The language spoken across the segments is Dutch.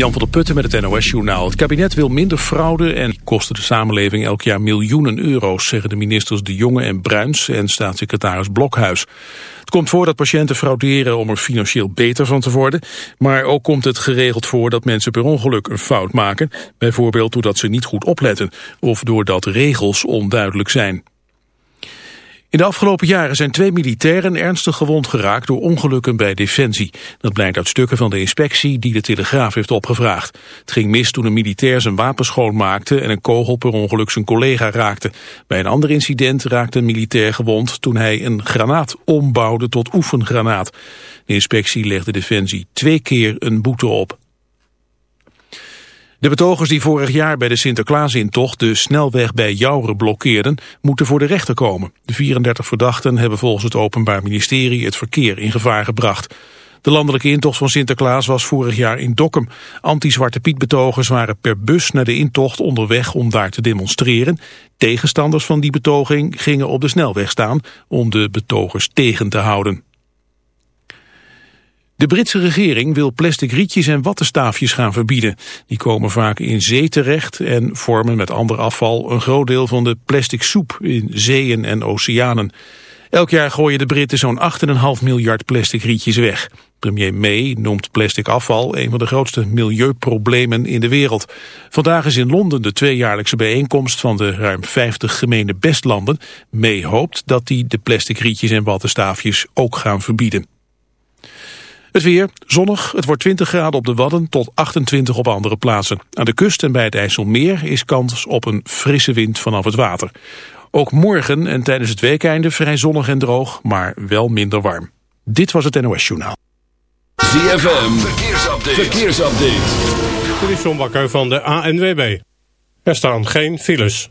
Jan van der Putten met het NOS-journaal. Het kabinet wil minder fraude en kosten de samenleving elk jaar miljoenen euro's, zeggen de ministers De Jonge en Bruins en staatssecretaris Blokhuis. Het komt voor dat patiënten frauderen om er financieel beter van te worden, maar ook komt het geregeld voor dat mensen per ongeluk een fout maken, bijvoorbeeld doordat ze niet goed opletten of doordat regels onduidelijk zijn. In de afgelopen jaren zijn twee militairen ernstig gewond geraakt door ongelukken bij Defensie. Dat blijkt uit stukken van de inspectie die de Telegraaf heeft opgevraagd. Het ging mis toen een militair zijn wapen schoonmaakte en een kogel per ongeluk zijn collega raakte. Bij een ander incident raakte een militair gewond toen hij een granaat ombouwde tot oefengranaat. De inspectie legde Defensie twee keer een boete op. De betogers die vorig jaar bij de Sinterklaasintocht de snelweg bij Jouren blokkeerden, moeten voor de rechter komen. De 34 verdachten hebben volgens het Openbaar Ministerie het verkeer in gevaar gebracht. De landelijke intocht van Sinterklaas was vorig jaar in Dokkum. Anti-Zwarte Piet betogers waren per bus naar de intocht onderweg om daar te demonstreren. Tegenstanders van die betoging gingen op de snelweg staan om de betogers tegen te houden. De Britse regering wil plastic rietjes en wattenstaafjes gaan verbieden. Die komen vaak in zee terecht en vormen met ander afval een groot deel van de plastic soep in zeeën en oceanen. Elk jaar gooien de Britten zo'n 8,5 miljard plastic rietjes weg. Premier May noemt plastic afval een van de grootste milieuproblemen in de wereld. Vandaag is in Londen de tweejaarlijkse bijeenkomst van de ruim 50 gemene bestlanden. May hoopt dat die de plastic rietjes en wattenstaafjes ook gaan verbieden. Het weer, zonnig, het wordt 20 graden op de Wadden tot 28 op andere plaatsen. Aan de kust en bij het IJsselmeer is kans op een frisse wind vanaf het water. Ook morgen en tijdens het weekeinde vrij zonnig en droog, maar wel minder warm. Dit was het NOS Journaal. ZFM, verkeersupdate. verkeersupdate. Dit is John Bakker van de ANWB. Er staan geen files.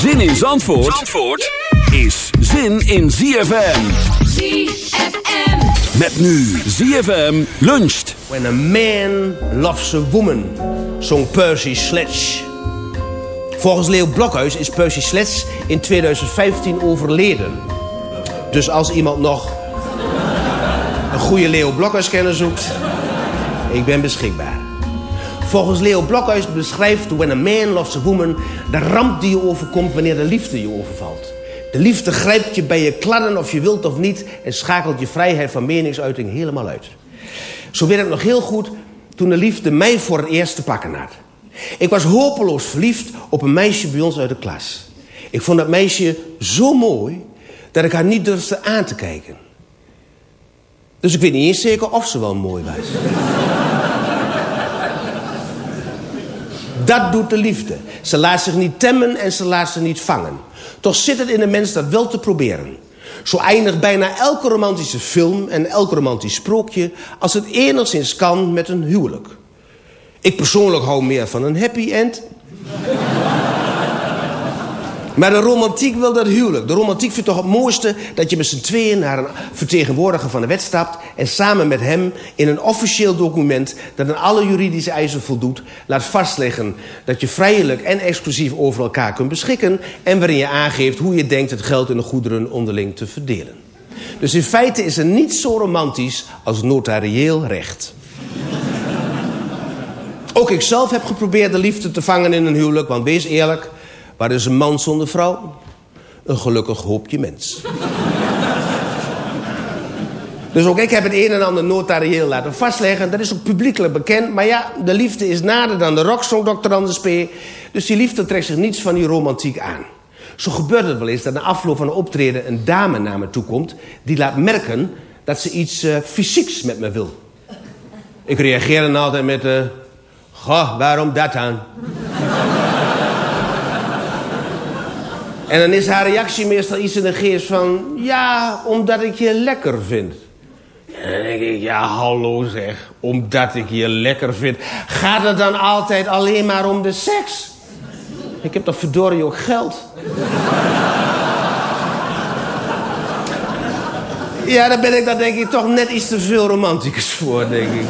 Zin in Zandvoort, Zandvoort is zin in ZFM. ZFM. Met nu ZFM luncht. When a man loves a woman, zong Percy Sledge. Volgens Leo Blokhuis is Percy Sledge in 2015 overleden. Dus als iemand nog een goede Leo Blokhuis kenner zoekt, ik ben beschikbaar. Volgens Leo Blokhuis beschrijft When a Man Loves a Woman... de ramp die je overkomt wanneer de liefde je overvalt. De liefde grijpt je bij je kladden of je wilt of niet... en schakelt je vrijheid van meningsuiting helemaal uit. Zo weet ik nog heel goed toen de liefde mij voor het eerst te pakken had. Ik was hopeloos verliefd op een meisje bij ons uit de klas. Ik vond dat meisje zo mooi dat ik haar niet durfde aan te kijken. Dus ik weet niet eens zeker of ze wel mooi was. Dat doet de liefde. Ze laat zich niet temmen en ze laat zich niet vangen. Toch zit het in de mens dat wel te proberen. Zo eindigt bijna elke romantische film en elk romantisch sprookje... als het enigszins kan met een huwelijk. Ik persoonlijk hou meer van een happy end. Maar de romantiek wil dat huwelijk. De romantiek vindt toch het mooiste dat je met z'n tweeën naar een vertegenwoordiger van de wet stapt... en samen met hem in een officieel document dat aan alle juridische eisen voldoet... laat vastleggen dat je vrijelijk en exclusief over elkaar kunt beschikken... en waarin je aangeeft hoe je denkt het geld en de goederen onderling te verdelen. Dus in feite is er niets zo romantisch als notarieel recht. Ook ik zelf heb geprobeerd de liefde te vangen in een huwelijk, want wees eerlijk... Waar is een man zonder vrouw? Een gelukkig hoopje mens. Dus ook ik heb het een en ander notarieel laten vastleggen. Dat is ook publiekelijk bekend. Maar ja, de liefde is nader dan de rocksong, Dr. Anders P. Dus die liefde trekt zich niets van die romantiek aan. Zo gebeurt het wel eens dat na afloop van een optreden... een dame naar me toe komt die laat merken dat ze iets uh, fysieks met me wil. Ik reageer dan altijd met... Uh, Goh, waarom dat dan? En dan is haar reactie meestal iets in de geest van... ja, omdat ik je lekker vind. En dan denk ik, ja, hallo zeg, omdat ik je lekker vind. Gaat het dan altijd alleen maar om de seks? Ik heb toch verdorie ook geld? Ja, daar ben ik dan denk ik toch net iets te veel romanticus voor, denk ik.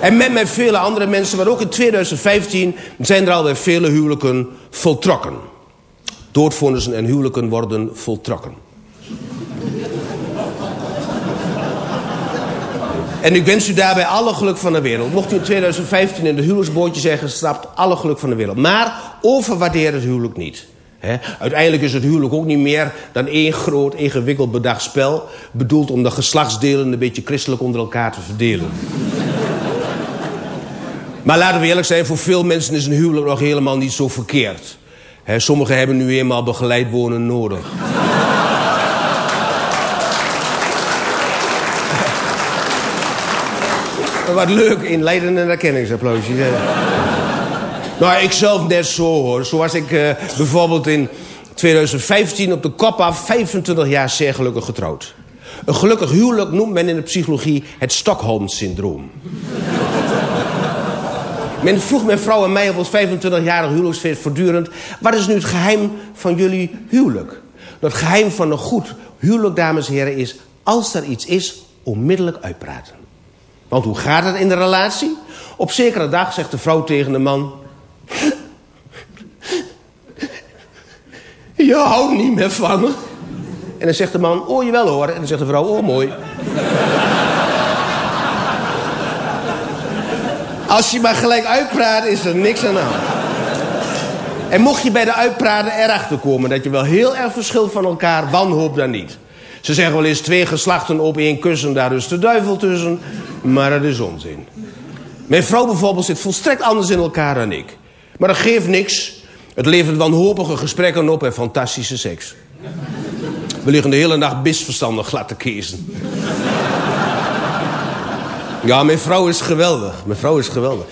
En met mij vele andere mensen, maar ook in 2015... zijn er alweer vele huwelijken voltrokken doodvonnissen en huwelijken worden voltrokken. En ik wens u daarbij alle geluk van de wereld. Mocht u in 2015 in de huwelijksbootje zeggen... stapt alle geluk van de wereld. Maar overwaardeer het huwelijk niet. Uiteindelijk is het huwelijk ook niet meer dan één groot, ingewikkeld bedacht spel... bedoeld om de geslachtsdelen een beetje christelijk onder elkaar te verdelen. maar laten we eerlijk zijn, voor veel mensen is een huwelijk nog helemaal niet zo verkeerd. He, sommigen hebben nu eenmaal begeleid wonen nodig. Wat leuk, inleidende erkenningsapplausje. nou, ik zelf net zo hoor. Zo was ik uh, bijvoorbeeld in 2015 op de af 25 jaar zeer gelukkig getrouwd. Een gelukkig huwelijk noemt men in de psychologie het Stockholm-syndroom. Men vroeg mijn vrouw en mij op ons 25-jarig huwelijksfeest voortdurend... wat is nu het geheim van jullie huwelijk? Het geheim van een goed huwelijk, dames en heren, is... als er iets is, onmiddellijk uitpraten. Want hoe gaat het in de relatie? Op zekere dag zegt de vrouw tegen de man... Je houdt niet meer van me. En dan zegt de man, oh jawel hoor. En dan zegt de vrouw, oh mooi. Als je maar gelijk uitpraat, is er niks aan. En mocht je bij de uitpraten erachter komen... dat je wel heel erg verschilt van elkaar, wanhoop dan niet. Ze zeggen wel eens twee geslachten op één kussen, daar is de duivel tussen. Maar dat is onzin. Mijn vrouw bijvoorbeeld zit volstrekt anders in elkaar dan ik. Maar dat geeft niks. Het levert wanhopige gesprekken op en fantastische seks. We liggen de hele nacht misverstandig glad te kiezen. Ja, mijn vrouw is geweldig. Mijn vrouw is geweldig.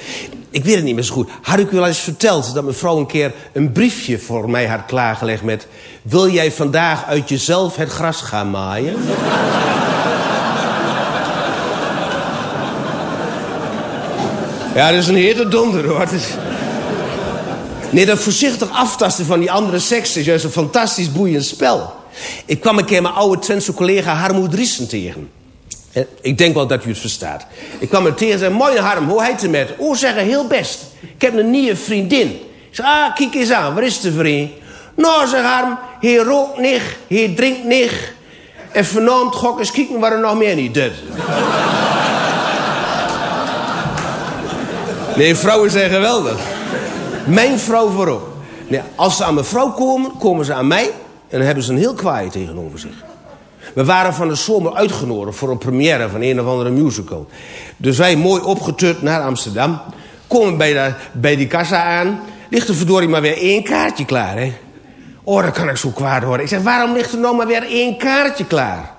Ik weet het niet meer zo goed. Had ik u al eens verteld dat mijn vrouw een keer een briefje voor mij had klaargelegd met... Wil jij vandaag uit jezelf het gras gaan maaien? ja, dat is een hele donder hoor. Nee, dat voorzichtig aftasten van die andere seks is juist een fantastisch boeiend spel. Ik kwam een keer mijn oude Twentse collega Harmoed Driesen tegen. Ik denk wel dat u het verstaat. Ik kwam er tegen en zei, mooi Harm, hoe heet het met? Oh, zeggen, heel best. Ik heb een nieuwe vriendin. Ik zei, ah, kijk eens aan, waar is de vriend? Nou, zeg Harm, hij rookt niet, hij drinkt niet. En vanavond gok eens kijken waar er nog meer niet doet. nee, vrouwen zijn geweldig. Mijn vrouw voorop. Nee, als ze aan mijn vrouw komen, komen ze aan mij... en dan hebben ze een heel kwaai tegenover zich. We waren van de zomer uitgenodigd voor een première van een of andere musical. Dus wij mooi opgetut naar Amsterdam. Komen bij, de, bij die kassa aan. Ligt er verdorie maar weer één kaartje klaar, hè? Oh, dat kan ik zo kwaad horen. Ik zeg, waarom ligt er nou maar weer één kaartje klaar?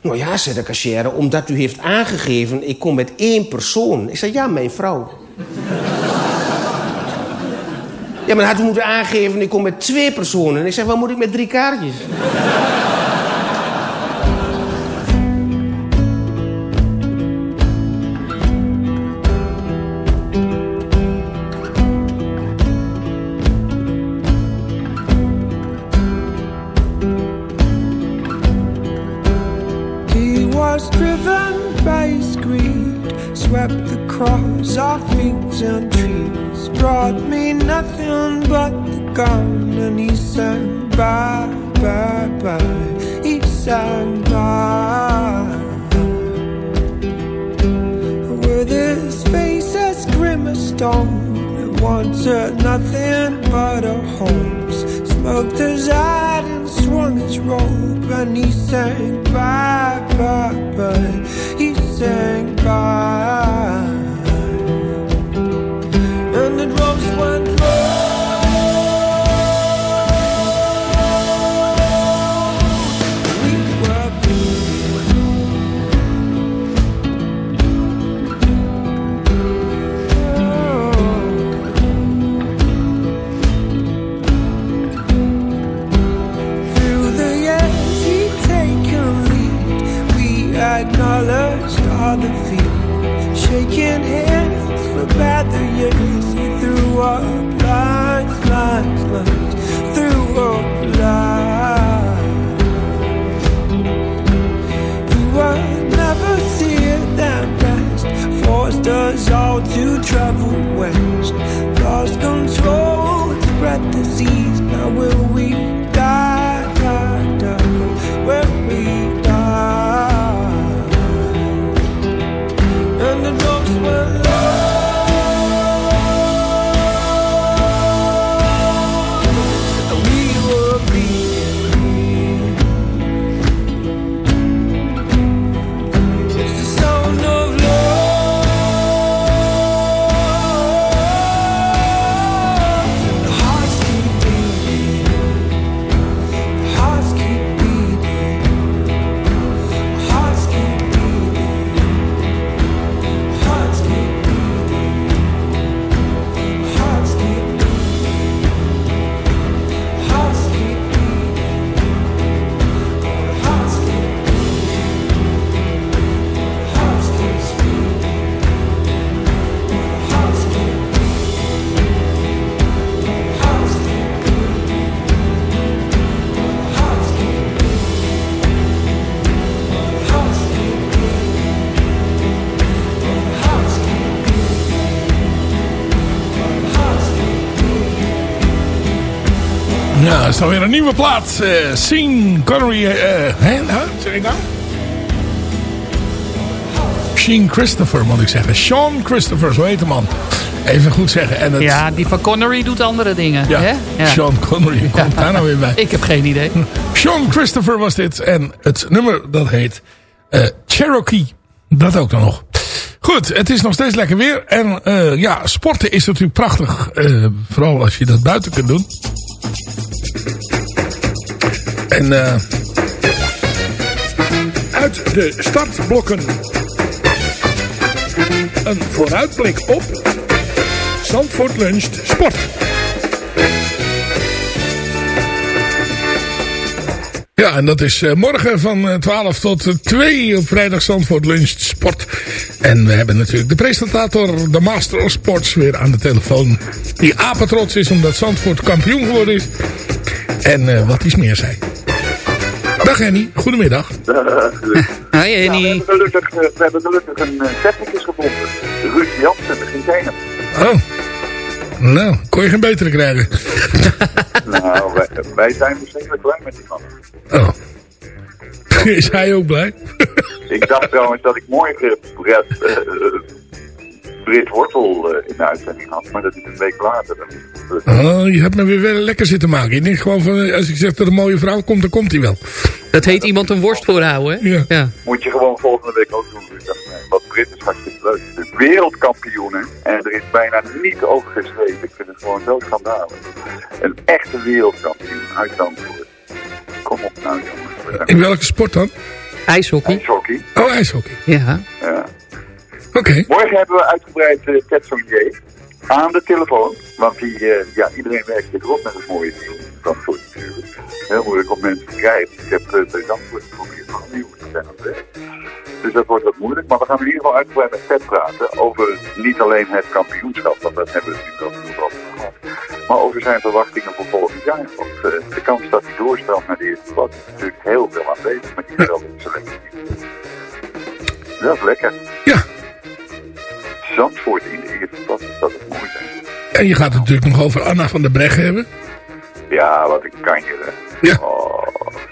Nou ja, zei de cashier, omdat u heeft aangegeven... ik kom met één persoon. Ik zeg, ja, mijn vrouw. ja, maar had u moeten aangeven, ik kom met twee personen. Ik zeg, wat moet ik met drie kaartjes? Me nothing but the gun, and he sang bye, bye, bye. He sang bye. With his face as grim as stone, it wanted nothing but a home. Smoked his hat and swung his rope and he sang bye, bye, bye. He sang bye. Is alweer een nieuwe plaat. Eh Sean Connery. eh hè, nou, zeg ik nou? Sean Christopher moet ik zeggen. Sean Christopher, zo heet de man. Even goed zeggen. En het, Ja, die van Connery doet andere dingen. ja, hè? Ja. Sean Connery. Komt daar nou weer bij? Ik heb geen idee. Sean Christopher was dit. En het nummer dat heet eh, Cherokee. Dat ook dan nog. Goed, het is nog steeds lekker weer. En ja, sporten is natuurlijk prachtig. vooral als je dat buiten kunt doen. En eh, uit de startblokken een vooruitblik op Zandvoort Luncht Sport. Ja, en dat is eh, morgen van eh, 12 tot eh, 2 op vrijdag Zandvoort Lunch Sport. En we hebben natuurlijk de presentator, de Master of Sports, weer aan de telefoon. Die apetrots is omdat Zandvoort kampioen geworden is. En wat iets meer zei. Dag Henny, goedemiddag. Hoi Ja, we, hebben gelukkig, eh, we hebben gelukkig een uh, technicus gevonden. Ruud Jansen, de Gintenen. Oh, nou, kon je geen betere krijgen. nou, wij, wij zijn verschrikkelijk blij met die man. Oh. Is hij ook blij? Ik dacht trouwens dat ik morgen Brett, eh, eh, Brit Wortel eh, in de uitzending had, maar dat is een week later. Dan is het, eh, Oh, je hebt me weer wel lekker zitten maken. Ik denk gewoon van, eh, als ik zeg dat een mooie vrouw komt, dan komt hij wel. Dat heet iemand een worst voorhouden, hè? Ja. Ja. moet je gewoon volgende week ook doen. Ik dacht, nee, wat Brit is hartstikke leuk. De wereldkampioenen. En er is bijna niet over geschreven. Ik vind het gewoon zo schandalig. Een echte wereldkampioen uit Zandvoort. Kom op nou jongens. In welke sport dan? IJshockey. ijshockey. Oh, ijshockey. Ja. Ja. Oké. Morgen hebben we uitgebreid uh, Ted Sonier aan de telefoon. Want die, eh, ja, iedereen werkt zich rot met het mooie nieuws. Zandvoort natuurlijk. Heel moeilijk om mensen te krijgen. Ik heb uh, bij Zandvoort geprobeerd van nieuws te zijn op weg. Dus dat wordt wat moeilijk. Maar we gaan in ieder geval uitgebreid met Ted praten. Over niet alleen het kampioenschap. Want dat hebben we natuurlijk al over gehad. Maar over zijn verwachtingen voor volgend jaar. Want uh, de kans dat hij doorstelt naar de eerste plaats is natuurlijk heel veel aanwezig met die geweldige selectie. Dat is lekker. Ja. Zandvoort in de eerste. Dat het mooi zijn. En je gaat het natuurlijk nog over Anna van der Breggen hebben. Ja, wat een kanjer. hè. Ja. Oh,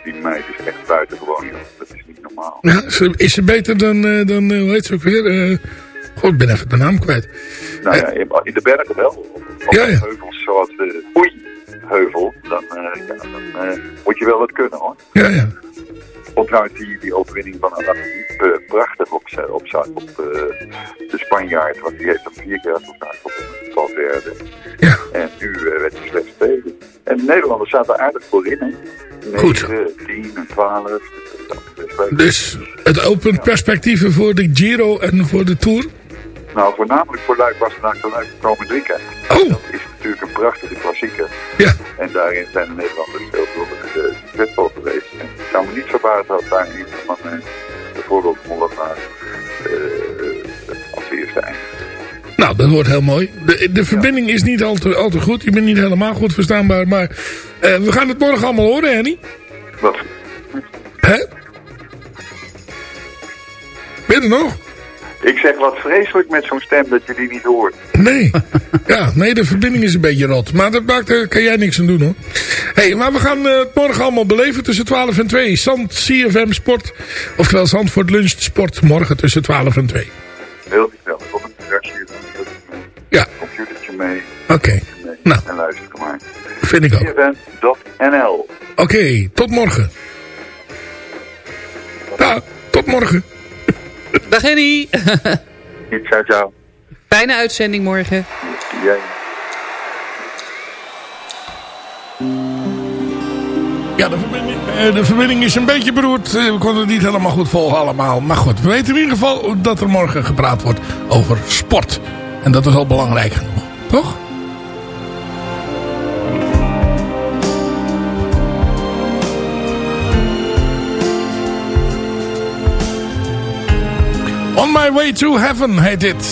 die meid is echt buitengewoon, joh. Dat is niet normaal. Ja, is ze- beter dan, eh, dan eh, hoe heet ze ook weer? Eh, God, ik ben even de naam kwijt. Nou ja, in de bergen wel. Op Ja, ja. heuvels zoals de Oei-heuvel, dan, ja, dan moet je wel wat kunnen hoor. Ja, ja. vond trouwens die, die overwinning van uh, prachtig op, op, zijn- op eh, de Spanjaard. Want die heeft hem vier keer achter elkaar gewonnen. Was derde. En nu eh, werd hij slechts tweede. En de Nederlanders zaten aardig voorin. Hè? 9, 10 en 12. Dat is best leuk. Dus het opent perspectieven voor de Giro en voor de Tour. Nou, voornamelijk voor Luik was het naar Luik komen drinken. Oh. Dat is natuurlijk een prachtige klassieker. Ja. En daarin zijn de Nederlanders veel door de succesvol geweest. En het zou me niet verbazen als daar een van bijvoorbeeld Mollema eh als eerste. Nou, dat wordt heel mooi. De, de verbinding is niet al te, al te goed. Je bent niet helemaal goed verstaanbaar. Maar eh, we gaan het morgen allemaal horen, Henny. Wat? Hè? Ben je er nog? Ik zeg wat vreselijk met zo'n stem dat je die niet hoort. Nee. Ja, nee, de verbinding is een beetje rot. Maar dat maakt, daar kan jij niks aan doen hoor. hey, maar we gaan eh, het morgen allemaal beleven tussen 12 en 2. Zand CFM Sport. Oftewel Zandvoort Lunch Sport. Morgen tussen 12 en 2. Heel gezellig. Op een terrasje, Ja. computertje mee. Oké. Nou. En luister maar. Vind ik ook. CFM.nl Oké, tot morgen. Ja, tot morgen. Dag Henny. Ciao, ciao. Fijne uitzending morgen. Jij. Ja, de verbinding, eh, de verbinding is een beetje beroerd. Eh, We konden het niet helemaal goed volgen allemaal. Maar goed, we weten in ieder geval dat er morgen gepraat wordt over sport. En dat is al belangrijk genoeg. Toch? My Way to Heaven heet dit.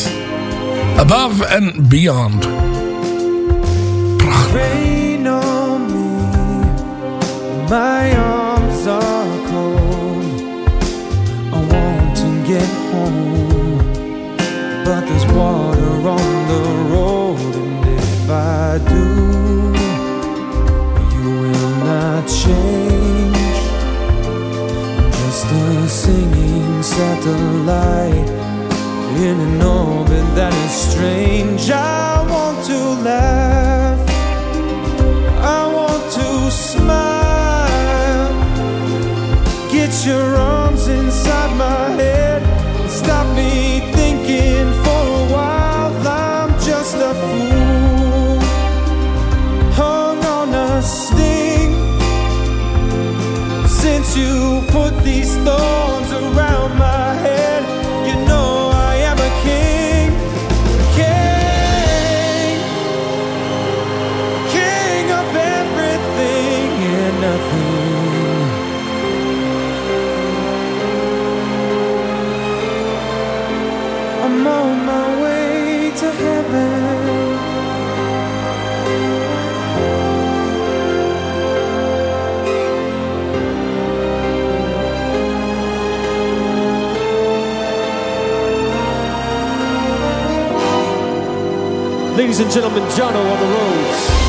Above and Beyond. Rain on me, my arms are cold. I want to get home, but there's water on the road, and if I do, you will not change. Just a singing satellite in an orbit that is strange. I want to laugh. I want to smile. Get your arms inside my head. Stop me thinking for a while. I'm just a fool. Hung on a sting. Since you put these thorns Ladies and gentlemen, Jono on the roads.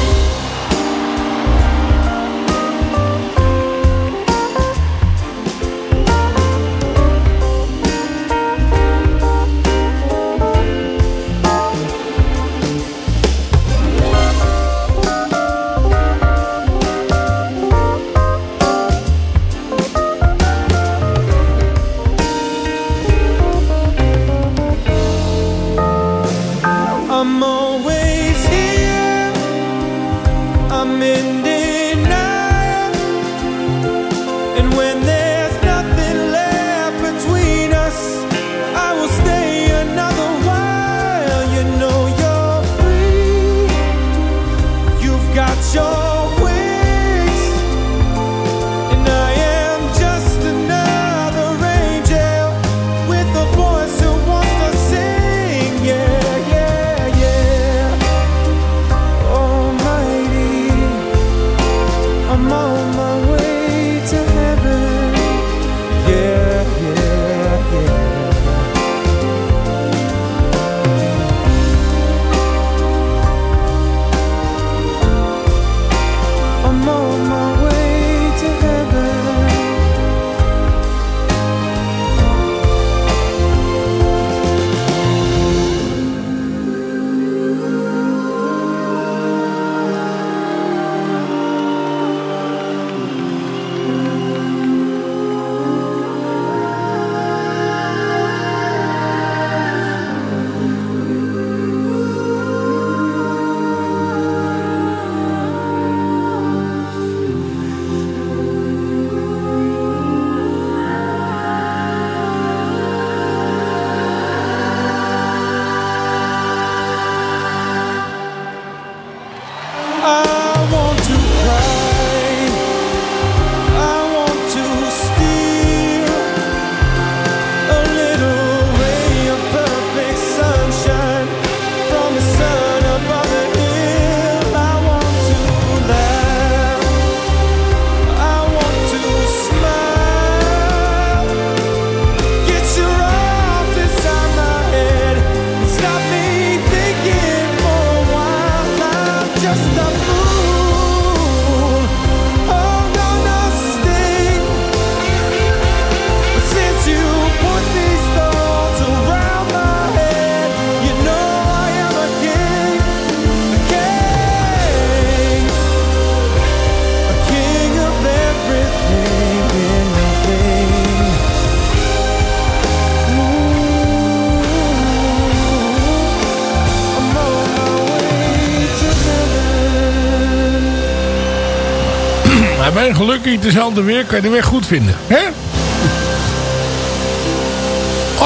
gelukkig dezelfde weer. Kan je de weg goed vinden. Hè?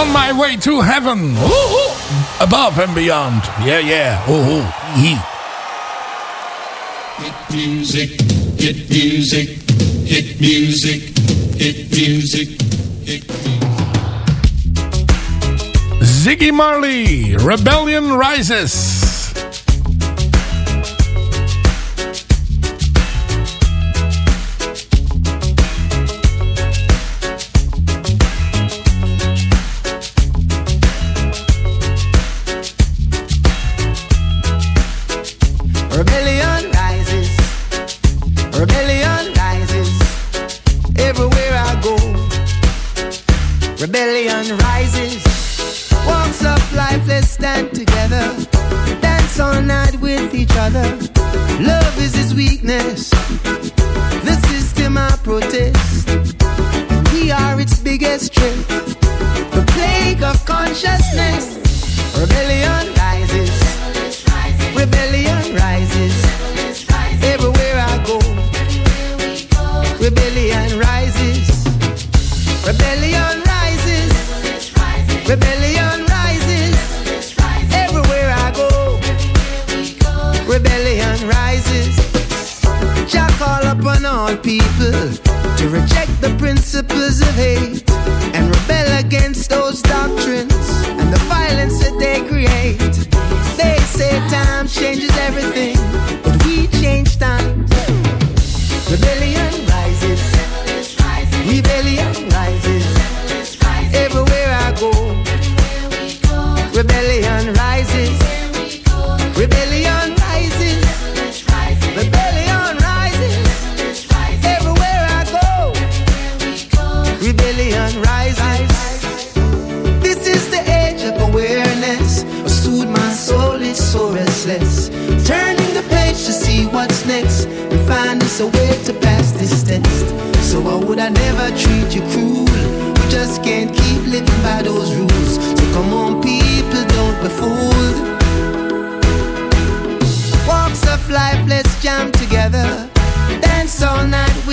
On my way to heaven. Above and beyond. Yeah, yeah. Woehoe. Yee. Hit music. Hit music. Hit music. Hit music. Hit music. Ziggy Marley, Rebellion Rises.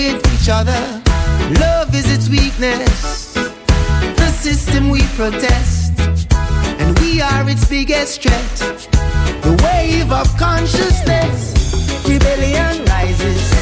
with each other. Love is its weakness, the system we protest, and we are its biggest threat. The wave of consciousness, rebellion rises.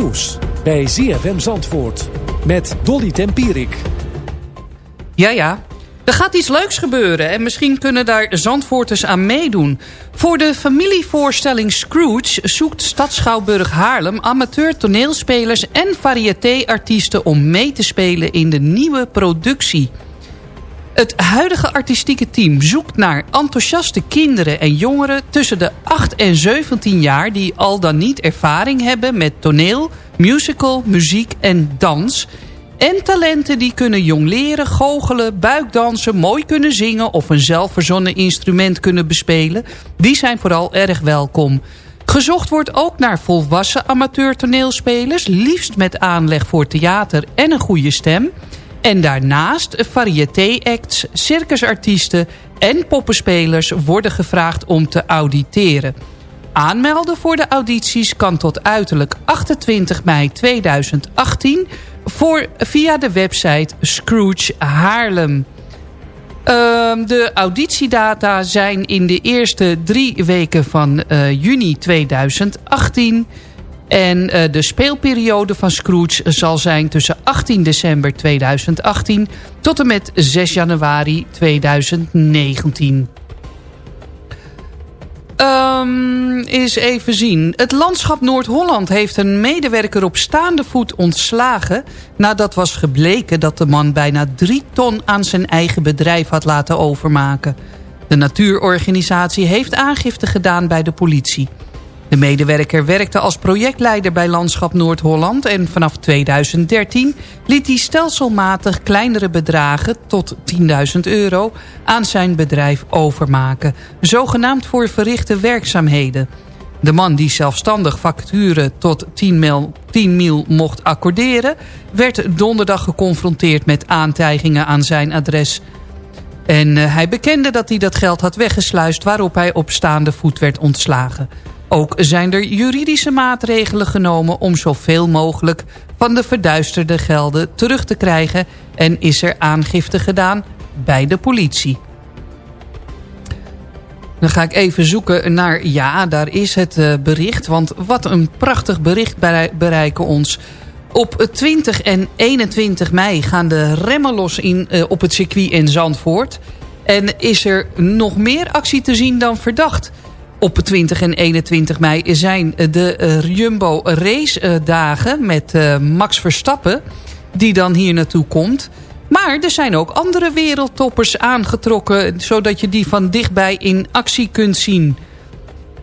Nieuws bij ZFM Zandvoort met Dolly Tempierik. Ja, ja. Er gaat iets leuks gebeuren en misschien kunnen daar Zandvoorters aan meedoen. Voor de familievoorstelling Scrooge zoekt Stad Schouwburg Haarlem... amateur toneelspelers en variété-artiesten om mee te spelen in de nieuwe productie. Het huidige artistieke team zoekt naar enthousiaste kinderen en jongeren... tussen de 8 en 17 jaar die al dan niet ervaring hebben met toneel, musical, muziek en dans... En talenten die kunnen jongleren, goochelen, buikdansen, mooi kunnen zingen... of een zelfverzonnen instrument kunnen bespelen... die zijn vooral erg welkom. Gezocht wordt ook naar volwassen amateur-toneelspelers... liefst met aanleg voor theater en een goede stem... En daarnaast variété-acts, circusartiesten en poppenspelers worden gevraagd om te auditeren. Aanmelden voor de audities kan tot uiterlijk 28 mei 2018 voor, via de website Scrooge Haarlem. Ehm, de auditiedata zijn in de eerste drie weken van eh, juni 2018... En uh, de speelperiode van Scrooge zal zijn tussen 18 december 2018 tot en met 6 januari 2019. Um, eens even zien. Het landschap Noord-Holland heeft een medewerker op staande voet ontslagen... nadat was gebleken dat de man bijna drie ton aan zijn eigen bedrijf had laten overmaken. De natuurorganisatie heeft aangifte gedaan bij de politie. De medewerker werkte als projectleider bij Landschap Noord-Holland... en vanaf 2013 liet hij stelselmatig kleinere bedragen tot 10.000 euro... aan zijn bedrijf overmaken, zogenaamd voor verrichte werkzaamheden. De man die zelfstandig facturen tot 10 mil, 10 mil mocht accorderen... werd donderdag geconfronteerd met aantijgingen aan zijn adres... En uh, hij bekende dat hij dat geld had weggesluist... waarop hij op staande voet werd ontslagen. Ook zijn er juridische maatregelen genomen om zoveel mogelijk van de verduisterde gelden terug te krijgen en is er aangifte gedaan bij de politie. Dan ga ik even zoeken naar, ja, daar is het uh, bericht. Want wat een prachtig bericht bereiken ons. Op 20 en 21 mei gaan de remmen los in, uh, op het circuit in Zandvoort. En is er nog meer actie te zien dan verdacht op 20 en 21 mei zijn de uh, Jumbo race dagen met uh, Max Verstappen. Die dan hier naartoe komt. Maar er zijn ook andere wereldtoppers aangetrokken. Zodat je die van dichtbij in actie kunt zien.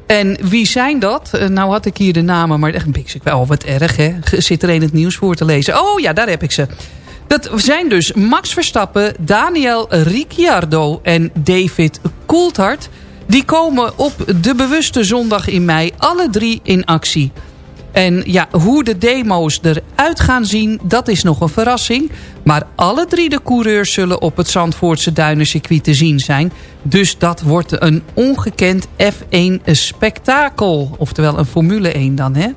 En wie zijn dat? Nou had ik hier de namen, maar echt ik wel wat erg hè. Zit er een het nieuws voor te lezen. Oh ja, daar heb ik ze. Dat zijn dus Max Verstappen, Daniel Ricciardo en David Coulthard... Die komen op de bewuste zondag in mei alle drie in actie. En ja, hoe de demo's eruit gaan zien, dat is nog een verrassing. Maar alle drie de coureurs zullen op het Zandvoortse Duinencircuit te zien zijn. Dus dat wordt een ongekend F1 spektakel. Oftewel een Formule 1 dan, hè?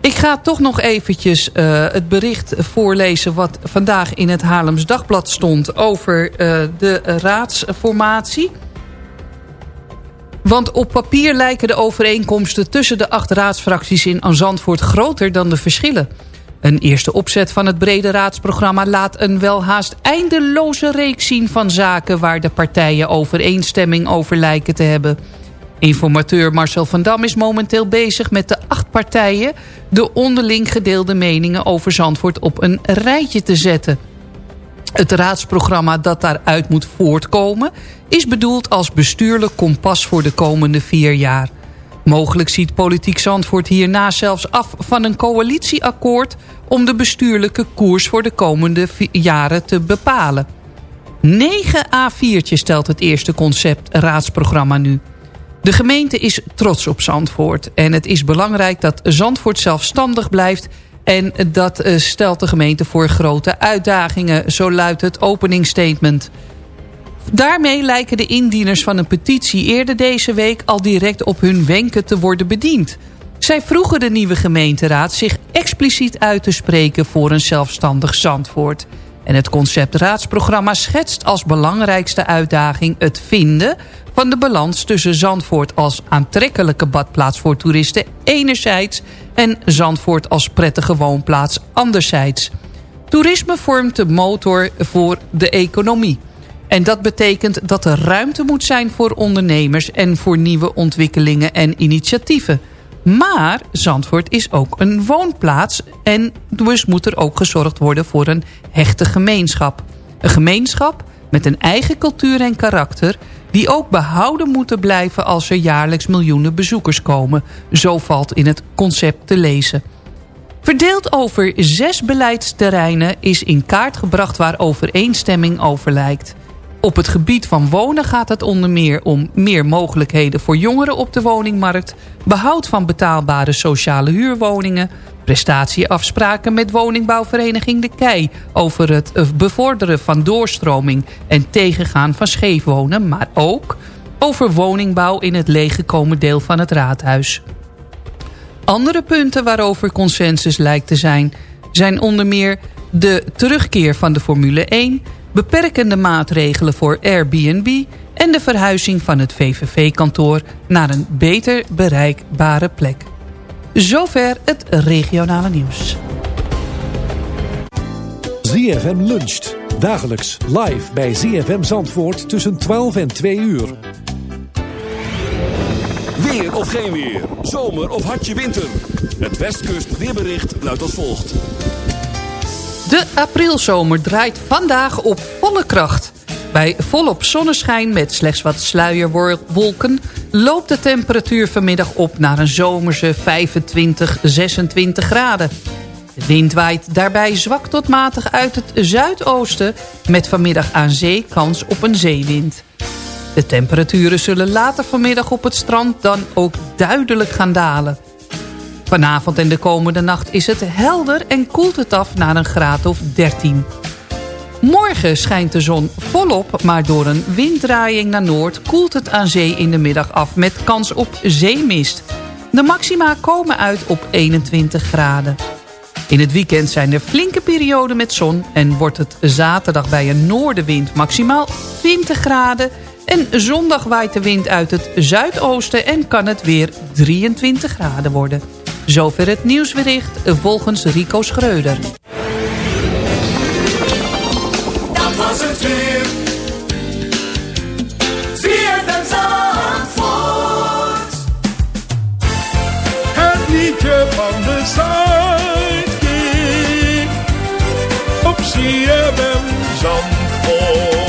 Ik ga toch nog eventjes uh, het bericht voorlezen... wat vandaag in het Haarlems Dagblad stond over uh, de raadsformatie... Want op papier lijken de overeenkomsten tussen de acht raadsfracties in Zandvoort groter dan de verschillen. Een eerste opzet van het brede raadsprogramma laat een welhaast eindeloze reeks zien van zaken waar de partijen overeenstemming over lijken te hebben. Informateur Marcel van Dam is momenteel bezig met de acht partijen de onderling gedeelde meningen over Zandvoort op een rijtje te zetten. Het raadsprogramma dat daaruit moet voortkomen... is bedoeld als bestuurlijk kompas voor de komende vier jaar. Mogelijk ziet politiek Zandvoort hierna zelfs af van een coalitieakkoord... om de bestuurlijke koers voor de komende jaren te bepalen. 9 A4'tjes stelt het eerste concept raadsprogramma nu. De gemeente is trots op Zandvoort. En het is belangrijk dat Zandvoort zelfstandig blijft en dat uh, stelt de gemeente voor grote uitdagingen, zo luidt het openingsstatement. Daarmee lijken de indieners van een petitie eerder deze week al direct op hun wenken te worden bediend. Zij vroegen de nieuwe gemeenteraad zich expliciet uit te spreken voor een zelfstandig Zandvoort. En het conceptraadsprogramma schetst als belangrijkste uitdaging... het vinden van de balans tussen Zandvoort als aantrekkelijke badplaats voor toeristen enerzijds... en Zandvoort als prettige woonplaats anderzijds. Toerisme vormt de motor voor de economie. En dat betekent dat er ruimte moet zijn voor ondernemers... en voor nieuwe ontwikkelingen en initiatieven. Maar Zandvoort is ook een woonplaats... en dus moet er ook gezorgd worden voor een hechte gemeenschap. Een gemeenschap met een eigen cultuur en karakter... die ook behouden moeten blijven als er jaarlijks miljoenen bezoekers komen. Zo valt in het concept te lezen. Verdeeld over zes beleidsterreinen is in kaart gebracht waar overeenstemming over lijkt. Op het gebied van wonen gaat het onder meer om meer mogelijkheden voor jongeren op de woningmarkt, behoud van betaalbare sociale huurwoningen, prestatieafspraken met woningbouwvereniging De Kei over het bevorderen van doorstroming en tegengaan van scheefwonen, maar ook over woningbouw in het leeggekomen deel van het raadhuis. Andere punten waarover consensus lijkt te zijn... zijn onder meer de terugkeer van de Formule 1... beperkende maatregelen voor Airbnb... en de verhuizing van het VVV-kantoor naar een beter bereikbare plek. Zover het regionale nieuws. ZFM luncht. Dagelijks live bij ZFM Zandvoort tussen 12 en 2 uur. Weer of geen weer. Zomer of hartje winter. Het Westkust weerbericht luidt als volgt. De aprilzomer draait vandaag op volle kracht. Bij volop zonneschijn met slechts wat sluierwolken... loopt de temperatuur vanmiddag op naar een zomerse 25, 26 graden. De wind waait daarbij zwak tot matig uit het zuidoosten... met vanmiddag aan zee kans op een zeewind. De temperaturen zullen later vanmiddag op het strand dan ook duidelijk gaan dalen. Vanavond en de komende nacht is het helder en koelt het af naar een graad of 13. Morgen schijnt de zon volop, maar door een winddraaiing naar noord... koelt het aan zee in de middag af met kans op zeemist. De maxima komen uit op 21 graden. In het weekend zijn er flinke perioden met zon... en wordt het zaterdag bij een noordenwind maximaal 20 graden... En zondag waait de wind uit het zuidoosten en kan het weer 23 graden worden. Zover het nieuwsbericht volgens Rico Schreuder. Zuidkiek. Op CFM Zandvoort.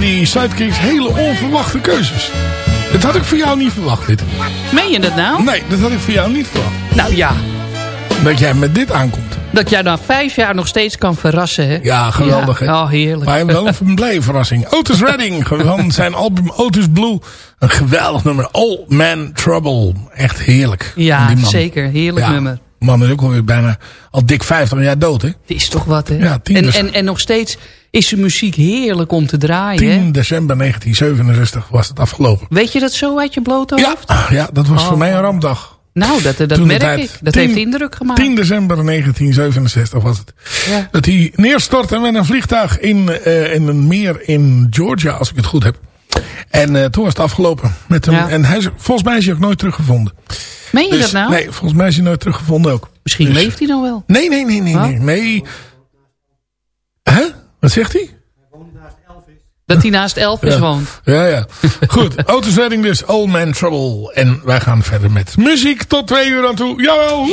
Hebben die sidekicks hele onverwachte keuzes. Dat had ik voor jou niet verwacht, dit. Meen je dat nou? Nee, dat had ik voor jou niet verwacht. Nou ja, Dat jij met dit aankomt. dat jij na vijf jaar nog steeds kan verrassen, hè? Ja, geweldig, hè? Oh, heerlijk. Maar wel een blije verrassing. Otis Redding van zijn album Otis Blue. Een geweldig nummer. All Man Trouble. Echt heerlijk. Ja, zeker. Heerlijk Ja, nummer. Man is ook alweer bijna al dik 50 jaar dood, hè? Het is toch wat, hè? Ja, en, dus- en, en nog steeds is zijn muziek heerlijk om te draaien, 10 hè? december 1967 was het afgelopen. Weet je dat zo uit je blote hoofd? Ah, ja, dat was Oh. voor mij een rampdag. Nou, dat, dat Toen merk tijd. ik. Dat 10 heeft indruk gemaakt. 10 december 1967 was het. Ja. Dat hij neerstortte met een vliegtuig in, eh, in een meer in Georgia, als ik het goed heb. En eh, toen was het afgelopen. Met hem. Ja. En hij is, volgens mij is hij ook nooit teruggevonden. Meen je Dus- dat nou? Nee, volgens mij is hij nooit teruggevonden ook. Misschien Dus- leeft hij nog wel. Nee, nee, nee, nee, Huh? nee. nee. Hè? Wat zegt hij? Dat hij naast Elvis Ja. woont. Ja, ja. Goed, Otis Redding dus, Old Man Trouble. En wij gaan verder met muziek tot twee uur aan toe. Jawel!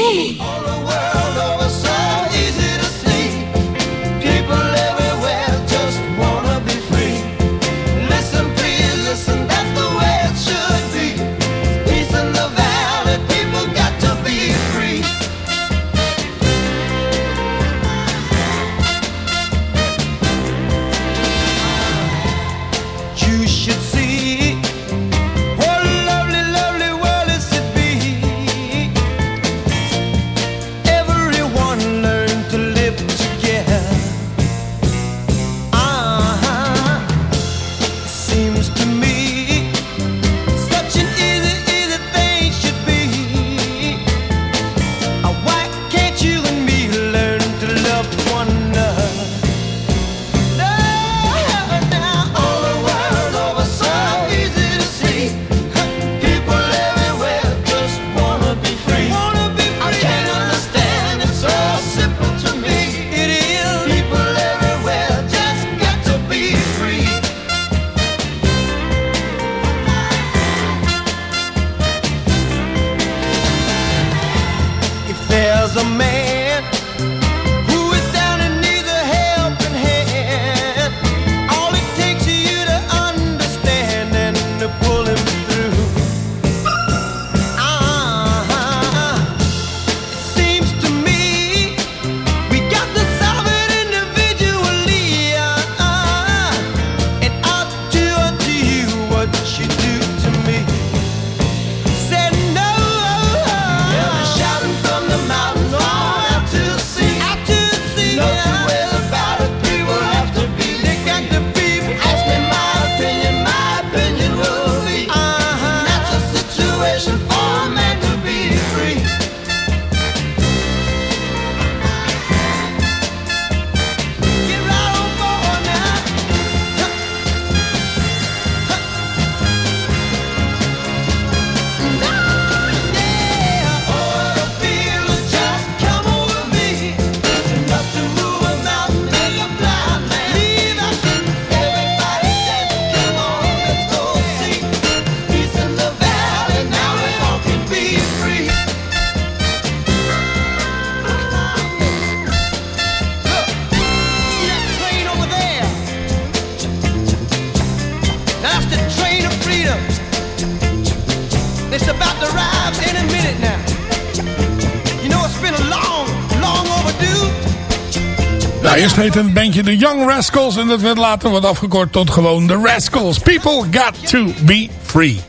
Heette het bandje de Young Rascals. En dat werd later wat afgekort tot gewoon de Rascals. People got to be free.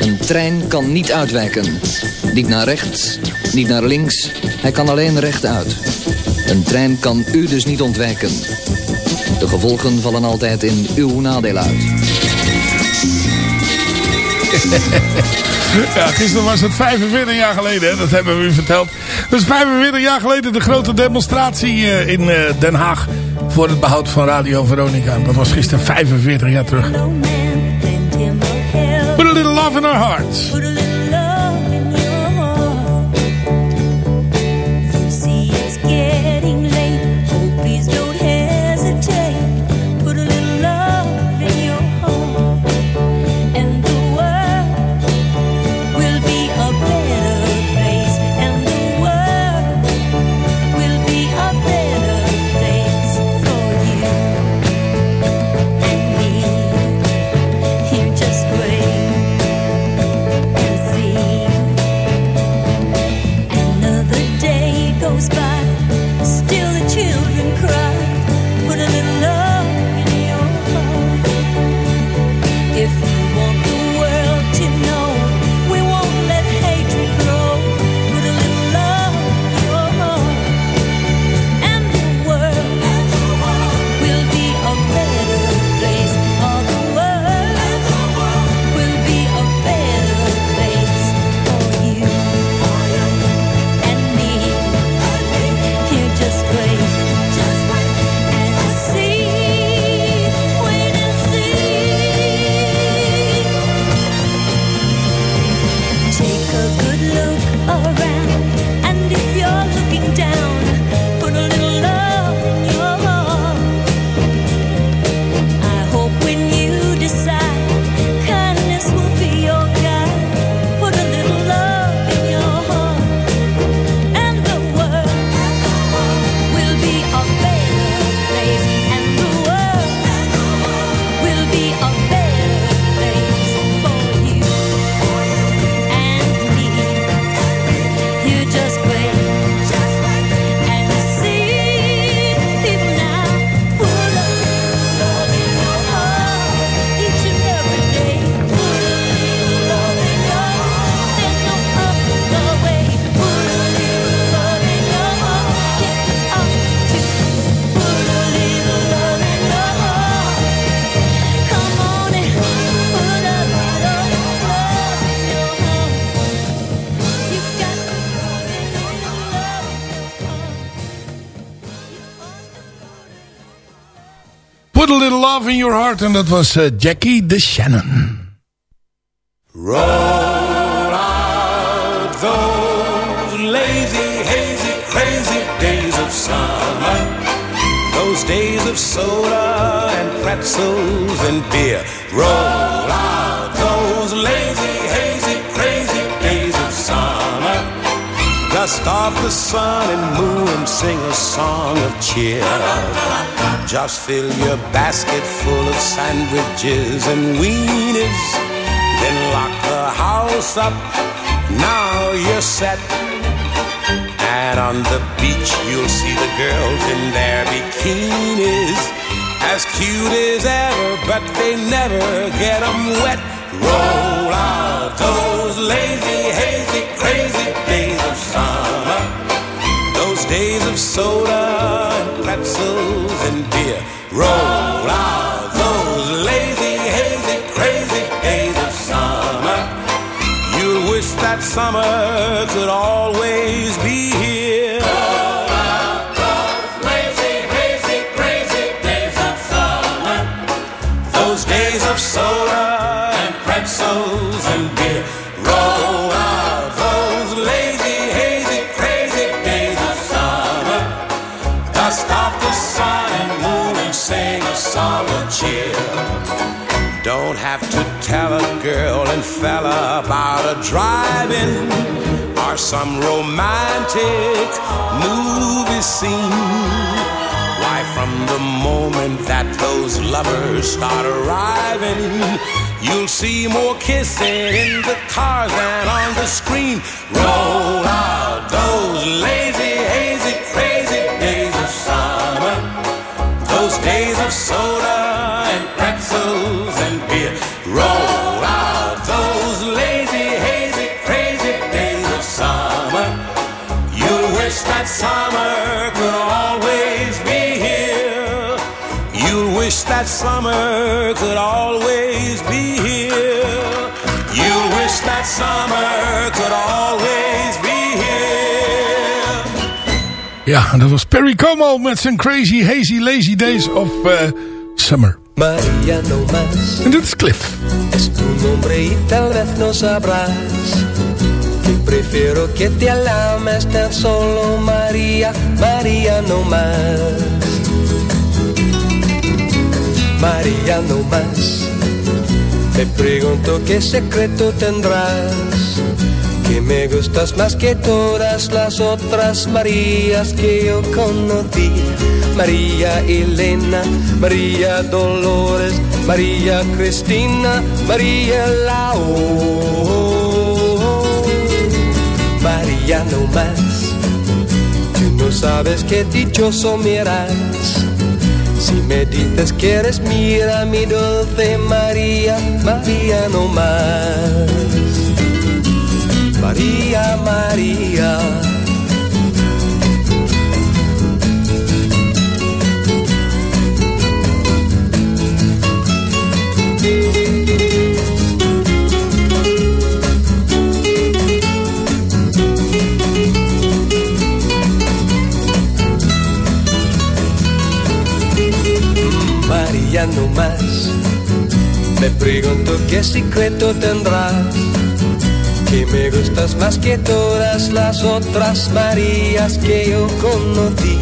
Een trein kan niet uitwijken. Niet naar rechts, niet naar links. Hij kan alleen rechtuit. Een trein kan u dus niet ontwijken. De gevolgen vallen altijd in uw nadeel uit. Ja, gisteren was het 45 jaar geleden, hè? dat hebben we u verteld. Dus 45 jaar geleden de grote demonstratie eh, in eh, Den Haag... voor het behoud van Radio Veronica. Dat was gisteren 45 jaar terug. Put a little love in our hearts. In Your Heart. En dat was eh, Jackie de Shannon. Roll out those lazy, hazy, crazy days of summer. Those days of soda and pretzels and beer. Roll out Dust off the sun and moon, and sing a song of cheer. Just fill your basket full of sandwiches and weenies. Then lock the house up. Now you're set. And on the beach, you'll see the girls in their bikinis. As cute as ever, but they never get 'em wet. Roll out those lazy, hazy, crazy days of summer. Those days of soda and pretzels and beer. Roll out those lazy, hazy, crazy days of summer. You'll wish that summer could always be here. Roll out those lazy, hazy, crazy days of summer. Those days of soda and pretzels and girl and fella about a drive-in or some romantic movie scene. Why, from the moment that those lovers start arriving, you'll see more kissing in the cars than on the screen. Roll out those lazy, hazy, crazy days of summer. Those days of soda and pretzels and beer. Roll summer could always be here. You'll wish that summer could always be here. You'll wish that summer could always be here. Ja, dat was Perry Como met zijn Crazy Hazy Lazy Days of eh, Summer. María no más. En dit is Cliff. Es tu nombre y tal vez no sabrás prefiero que te alames tan solo María, María no más. María no más. Me pregunto qué secreto tendrás, que me gustas más que todas las otras Marías que yo conocí. María Elena, María Dolores, María Cristina, María Lao. María no más, tú no sabes qué dichoso me. Si me dices que eres mía, mi dulce María, María no más. María, María. María no más. Me pregunto qué secreto tendrás, que me gustas más que todas las otras Marías que yo conocí.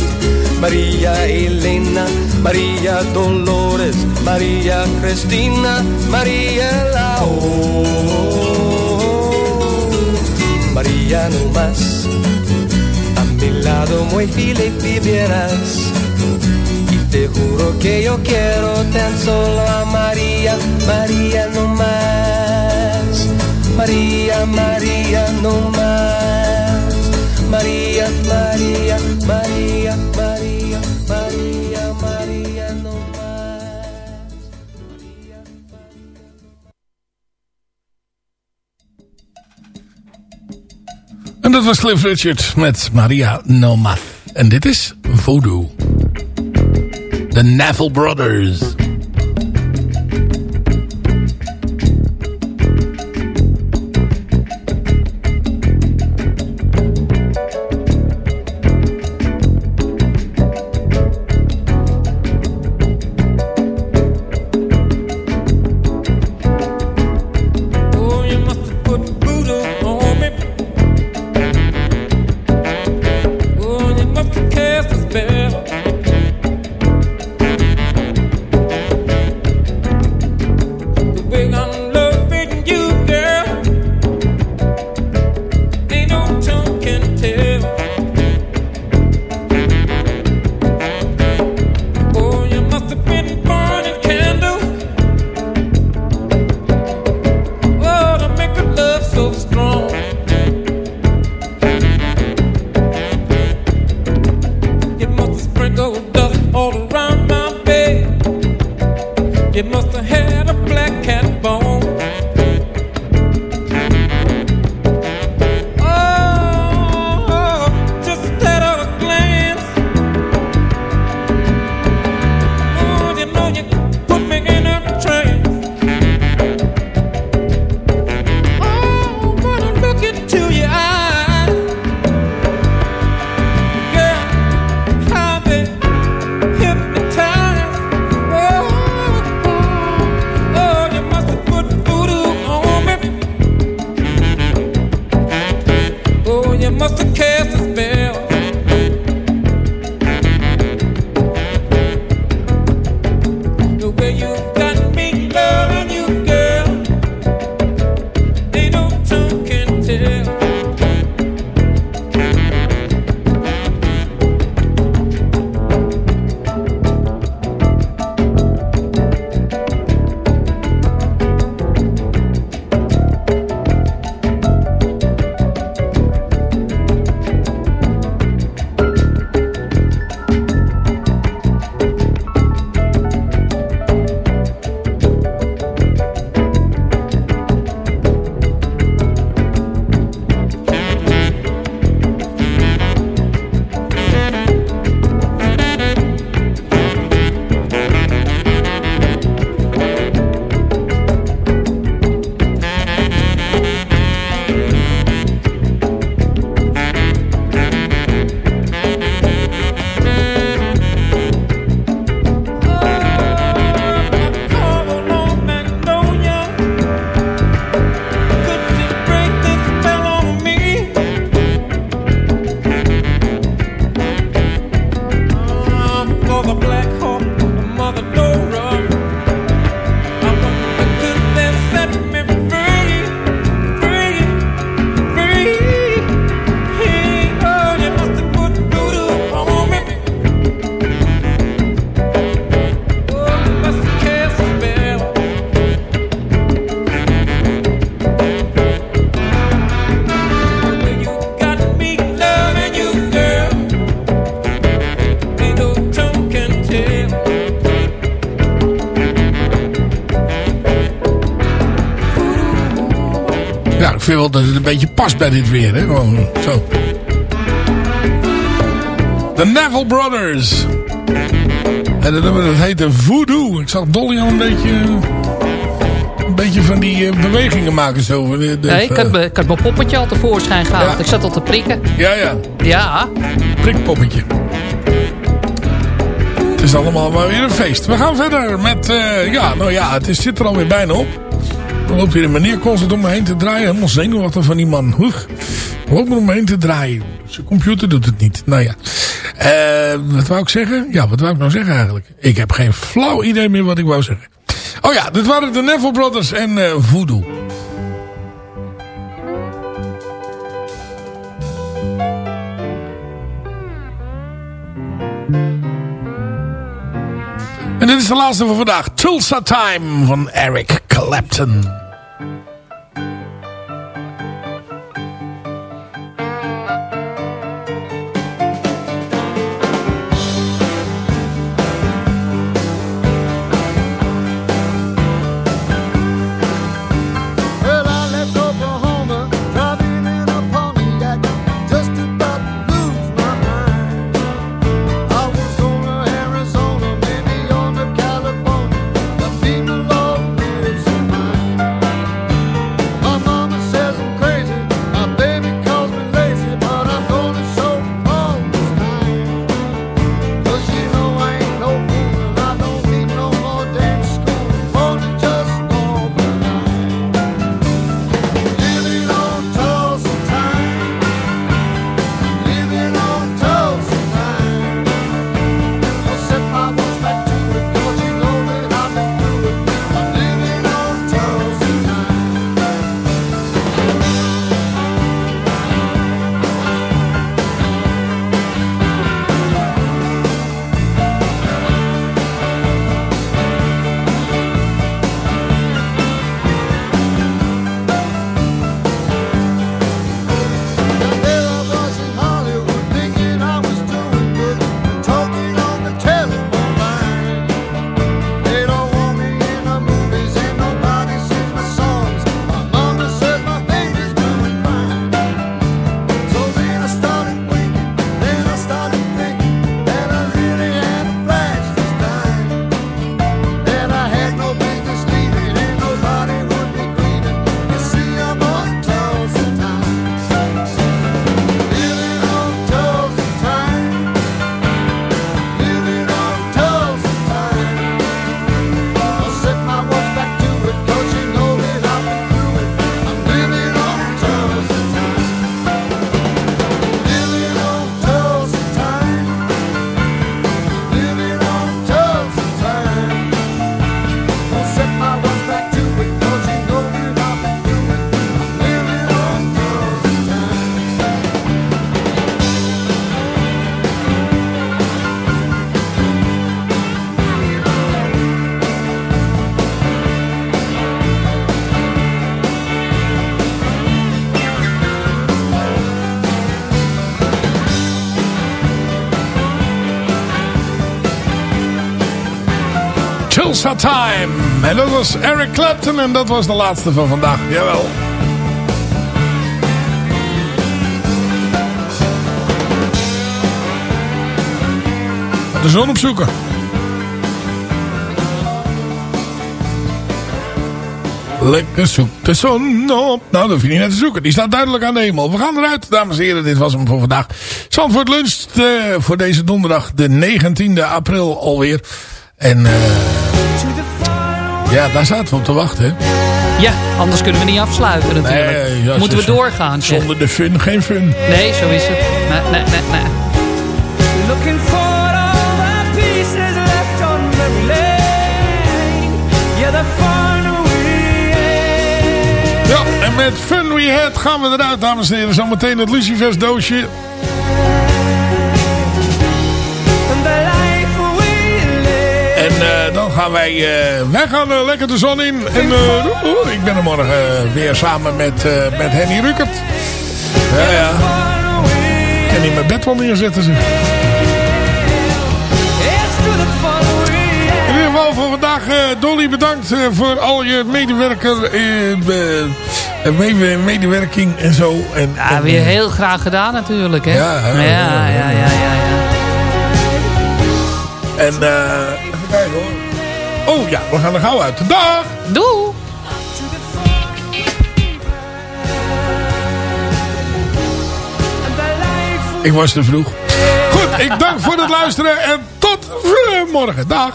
María Elena, María Dolores, María Cristina, María la María no más, a mi lado muy feliz vivirás. Juro que yo quiero tan solo a María, María no más. María, María no más. María, María, María, María, María, María no En dat was Cliff Richard met Maria Nomath. En dit is Voodoo. The Neville Brothers. Bij dit weer. Hè? Gewoon zo. The Neville Brothers. En dat nummer dat heette Voodoo. Ik zag Dolly al een beetje... Een beetje van die eh, bewegingen maken zo. De- Nee, ik had, me- ik had mijn poppetje al tevoorschijn gehaald. Ik zat al te prikken. Ja, ja. Ja. Prikpoppetje. Het is allemaal maar weer een feest. We gaan verder met... eh, ja, nou ja, het is, zit er alweer bijna op. Dan loopt hier een meneer constant om me heen te draaien. Helemaal zenuwachtig van die man. Hoeg. Loopt er om me heen te draaien. Zijn computer doet het niet. Nou ja. Eh, wat wou ik zeggen? Ja, wat wou ik nou zeggen eigenlijk? Ik heb geen flauw idee meer wat ik wou zeggen. Oh ja, dit waren de Neville Brothers en eh Voodoo. De laatste van vandaag. Tulsa Time van Eric Clapton. Time. En dat was Eric Clapton en dat was de laatste van vandaag. Jawel. De zon opzoeken. Lekker zoek de zon op. Nou, dat hoef je niet naar te zoeken. Die staat duidelijk aan de hemel. We gaan eruit, dames en heren. Dit was hem voor vandaag. Zandvoort Lunch eh, voor deze donderdag, de 19e april alweer. En eh ja, daar zaten we op te wachten. hè. Ja, anders kunnen we niet afsluiten natuurlijk. Nee, ja, Moeten we doorgaan. zeg. Zonder de fun, geen fun. Nee, zo is het. Nee, nee, nee, nee. Looking for all the pieces left on memory lane. Yeah, the fun we had. Ja, en met Fun We Had gaan we eruit, dames en heren. Zometeen het Lucifers doosje. Eh, dan gaan wij, eh, wij gaan eh, lekker de zon in. En oeh, ik ben er morgen weer samen met, met Henny Ruckert. Ja, ja. En in mijn bed wel neerzetten ze. In ieder geval voor vandaag, Dolly, bedankt voor al je medewerker, medewerking en zo. En, Ja, weer heel graag gedaan natuurlijk. Hè? Ja, ja, ja, ja, ja, ja, ja. En eh hoor. Oh ja, we gaan er gauw uit. Dag! Doei! Ik was te vroeg. Goed, ik dank voor het luisteren en tot morgen. Dag!